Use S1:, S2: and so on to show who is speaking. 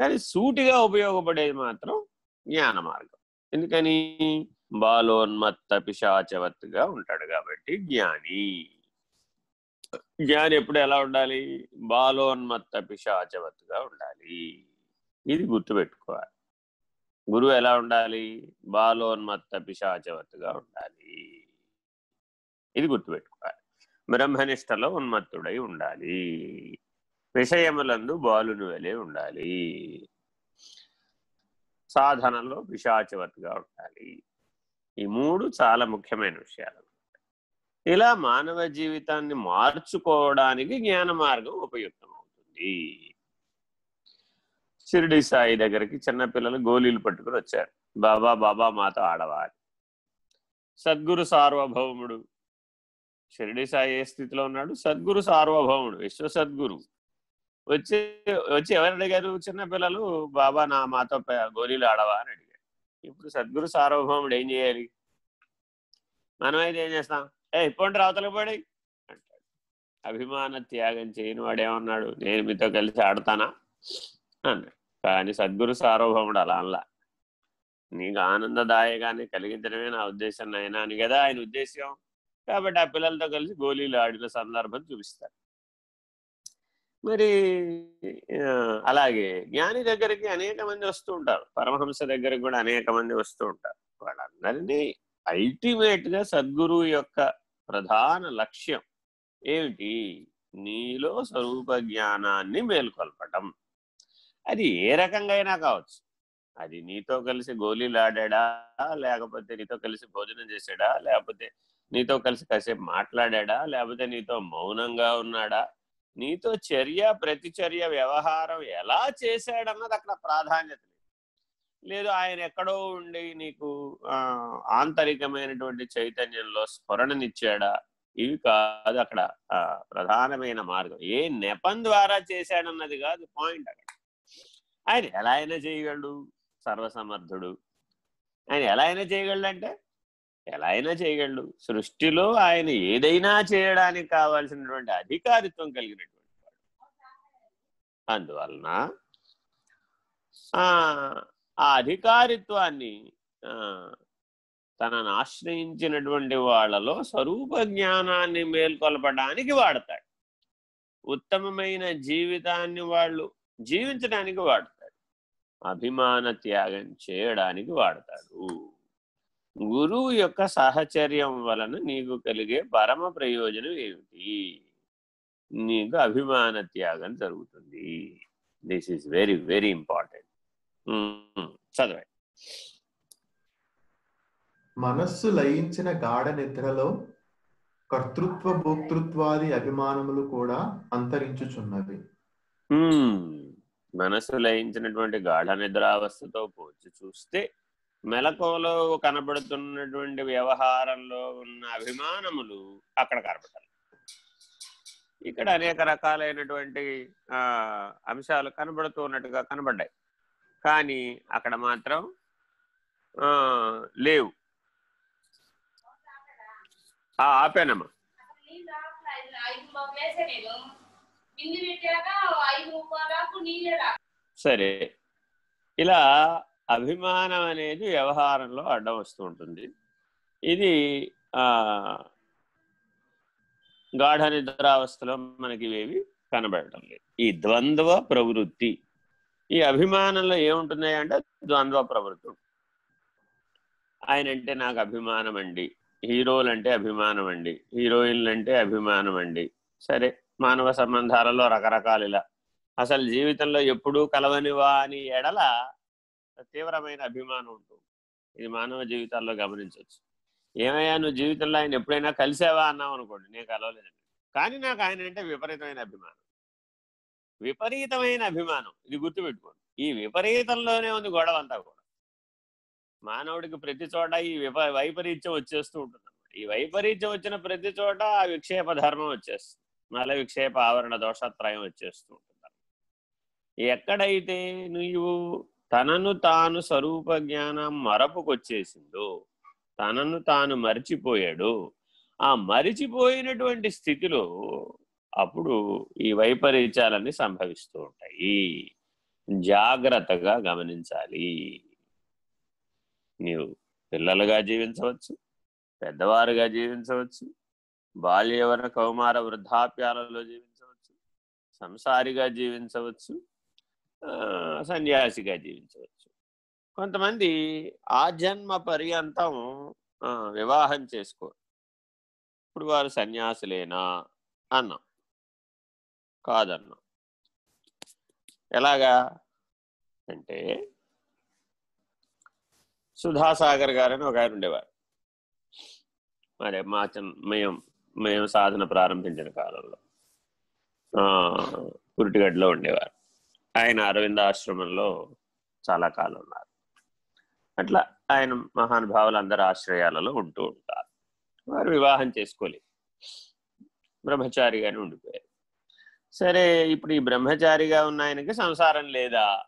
S1: కానీ సూటిగా ఉపయోగపడేది మాత్రం జ్ఞాన మార్గం ఎందుకని? బాలోన్మత్త పిశాచవత్తుగా ఉంటాడు కాబట్టి జ్ఞాని. జ్ఞాని ఎప్పుడు ఎలా ఉండాలి? బాలోన్మత్త పిశాచవత్తుగా ఉండాలి. ఇది గుర్తుపెట్టుకోవాలి. గురువు ఎలా ఉండాలి? బాలోన్మత్త పిశాచవత్తుగా ఉండాలి. ఇది గుర్తుపెట్టుకోవాలి. బ్రహ్మనిష్టలో ఉన్మత్తుడై ఉండాలి. విషయములందు బాలుని వలె ఉండాలి. సాధనలో పిశాచవత్గా ఉండాలి. ఈ మూడు చాలా ముఖ్యమైన విషయాలు. ఇలా మానవ జీవితాన్ని మార్చుకోవడానికి జ్ఞాన మార్గం ఉపయుక్తమవుతుంది. షిరిడి సాయి దగ్గరికి చిన్నపిల్లలు గోళీలు పట్టుకుని వచ్చారు. బాబా బాబా మాతో ఆడవాలి సద్గురు సార్వభౌముడు. షిరిడి సాయి ఏ స్థితిలో ఉన్నాడు? సద్గురు సార్వభౌముడు విశ్వ సద్గురు వచ్చి వచ్చి ఎవరు అడిగారు చిన్నపిల్లలు బాబా నా మాతో గోళీలు ఆడవా? అని అడిగారు. ఇప్పుడు సద్గురు సార్వభౌముడు ఏం చేయాలి? మనమైతే ఏం చేస్తాం? ఏ ఇప్పుడు రావతలకు పడి అంటాడు. అభిమాన త్యాగం చేయని వాడు ఏమన్నాడు? నేను మీతో కలిసి ఆడతానా? అన్నాడు. కానీ సద్గురు సార్వభౌముడు అలా అనలా. నీకు ఆనందదాయకాన్ని కలిగించడమే నా ఉద్దేశం నాయన అని కదా ఆయన ఉద్దేశం కాబట్టి ఆ పిల్లలతో కలిసి గోళీలు ఆడిన సందర్భం చూపిస్తారు మరి అలాగే జ్ఞాని దగ్గరికి అనేక మంది వస్తూ ఉంటారు. పరమహంస దగ్గరికి కూడా అనేక మంది వస్తూ ఉంటారు. వాళ్ళందరినీ అల్టిమేట్గా సద్గురువు యొక్క ప్రధాన లక్ష్యం ఏమిటి? నీలో స్వరూప జ్ఞానాన్ని మేల్కొల్పటం. అది ఏ రకంగా అయినా కావచ్చు. అది నీతో కలిసి గోళీలు లేకపోతే నీతో కలిసి భోజనం చేసాడా లేకపోతే నీతో కలిసి కాసేపు మాట్లాడా లేకపోతే నీతో మౌనంగా ఉన్నాడా? నీతో చర్య ప్రతిచర్య వ్యవహారం ఎలా చేశాడన్నది అక్కడ ప్రాధాన్యత లేదు. లేదు ఆయన ఎక్కడో ఉండి నీకు ఆంతరికమైనటువంటి చైతన్యంలో స్ఫురణనిచ్చాడా? ఇవి కాదు అక్కడ ప్రధానమైన మార్గం. ఏ నెపం ద్వారా చేశాడన్నది కాదు పాయింట్ అక్కడ. ఆయన ఎలా అయినా చేయగలడు సర్వసమర్థుడు. ఆయన ఎలా అయినా చేయగలడు అంటే ఎలా అయినా చేయగలడు. సృష్టిలో ఆయన ఏదైనా చేయడానికి కావాల్సినటువంటి అధికారిత్వం కలిగినటువంటి వాడు. అందువలన ఆ అధికారిత్వాన్ని తనను ఆశ్రయించినటువంటి వాళ్ళలో స్వరూప జ్ఞానాన్ని మేల్కొల్పడానికి వాడతాడు. ఉత్తమమైన జీవితాన్ని వాళ్ళు జీవించడానికి వాడతాడు. అభిమాన త్యాగం చేయడానికి వాడతాడు. గురువు యొక్క సాహచర్యం వలన నీకు కలిగే పరమ ప్రయోజనం ఏమిటి? నీకు అభిమాన త్యాగం జరుగుతుంది. This is very very important చదవండి.
S2: మనస్సు లయించిన గాఢ నిద్రలో కర్తృత్వ భోక్తృత్వాది అభిమానములు కూడా అంతరించుచున్నవి.
S1: మనస్సు లయించినటువంటి గాఢ నిద్రావస్థతో పోల్చి చూస్తే మెలకువలో కనబడుతున్నటువంటి వ్యవహారంలో ఉన్న అభిమానములు అక్కడ కనబడాలి ఇక్కడ అనేక రకాలైనటువంటి అంశాలు కనబడుతూ ఉన్నట్టుగా కనబడ్డాయి. కానీ అక్కడ మాత్రం లేవు. ఆపానమ్మా. సరే. ఇలా అభిమానం అనేది వ్యవహారంలో అడ్డం వస్తూ ఉంటుంది. ఇది గాఢ నిద్రావస్థలో మనకి ఇవేవి కనబడటం లేదు. ఈ ద్వంద్వ ప్రవృత్తి ఈ అభిమానంలో ఏముంటుంది అంటే ద్వంద్వ ప్రవృత్తి. ఆయన అంటే నాకు అభిమానం అండి హీరోలు అంటే అభిమానం అండి హీరోయిన్లు అంటే అభిమానం అండి సరే మానవ సంబంధాలలో రకరకాలు ఇలా అసలు జీవితంలో ఎప్పుడూ కలవనివా అని ఎడల తీవ్రమైన అభిమానం ఉంటుంది. ఇది మానవ జీవితాల్లో గమనించవచ్చు. ఏమయ్యా నువ్వు జీవితంలో ఆయన ఎప్పుడైనా కలిసావా అన్నావు అనుకోండి నేను కలవలేదండి కానీ నాకు ఆయన అంటే విపరీతమైన అభిమానం. విపరీతమైన అభిమానం. ఇది గుర్తుపెట్టుకోండి. ఈ విపరీతంలోనే ఉంది గొడవ అంతా కూడా. మానవుడికి ప్రతి చోట ఈ విప వైపరీత్యం వచ్చేస్తూ ఉంటుంది ఈ వైపరీత్యం వచ్చిన ప్రతి చోట ఆ విక్షేప ధర్మం వచ్చేస్తుంది. మల విక్షేప ఆవరణ దోషత్రయం వచ్చేస్తూ ఉంటుంది ఎక్కడైతే నువ్వు తనను తాను స్వరూప జ్ఞానం మరపుకొచ్చేసిందో తనను తాను మరిచిపోయాడు. ఆ మరిచిపోయినటువంటి స్థితిలో అప్పుడు ఈ వైపరీత్యాలన్నీ సంభవిస్తూ ఉంటాయి. జాగ్రత్తగా గమనించాలి. నీవు పిల్లలుగా జీవించవచ్చు పెద్దవారుగా జీవించవచ్చు బాల్యవన కౌమార వృద్ధాప్యాలలో జీవించవచ్చు సంసారిగా జీవించవచ్చు సన్యాసిగా జీవించవచ్చు కొంతమంది ఆ జన్మ పర్యంతం వివాహం చేసుకోరు. ఇప్పుడు వారు సన్యాసులేనా? అన్నాం. కాదన్నాం. ఎలాగా? అంటే సుధాసాగర్ గారని ఒక ఆయన ఉండేవారు. మరి మా మేము మేము సాధన ప్రారంభించిన కాలంలో పురిటిగడ్డలో ఉండేవారు. ఆయన అరవింద ఆశ్రమంలో చాలా కాలం ఉన్నారు. అట్లా ఆయన మహానుభావులు అందరి ఆశ్రయాలలో ఉంటూ ఉంటారు. వారు వివాహం చేసుకోలేదు. బ్రహ్మచారిగానే ఉండిపోయారు. సరే ఇప్పుడు ఈ బ్రహ్మచారిగా ఉన్న ఆయనకి సంసారం లేదా?